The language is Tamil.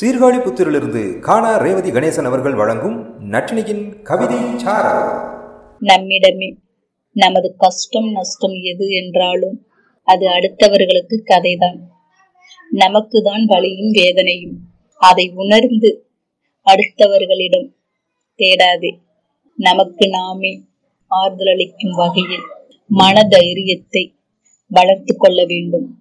சீர்காழி புத்திரிலிருந்து காணா ரேவதி கணேசன் அவர்கள் வழங்கும் நட்டினியின் கவிதை நம்மிடமே நமது கஷ்டம் நஷ்டம் எது என்றாலும் அது அடுத்தவர்களுக்கு கதைதான். நமக்கு தான் வலியும் வேதனையும். அதை உணர்ந்து அடுத்தவர்களிடம் தேடாதே. நமக்கு நாமே ஆறுதலளிக்கும் வகையில் மன தைரியத்தை வளர்த்து கொள்ள வேண்டும்.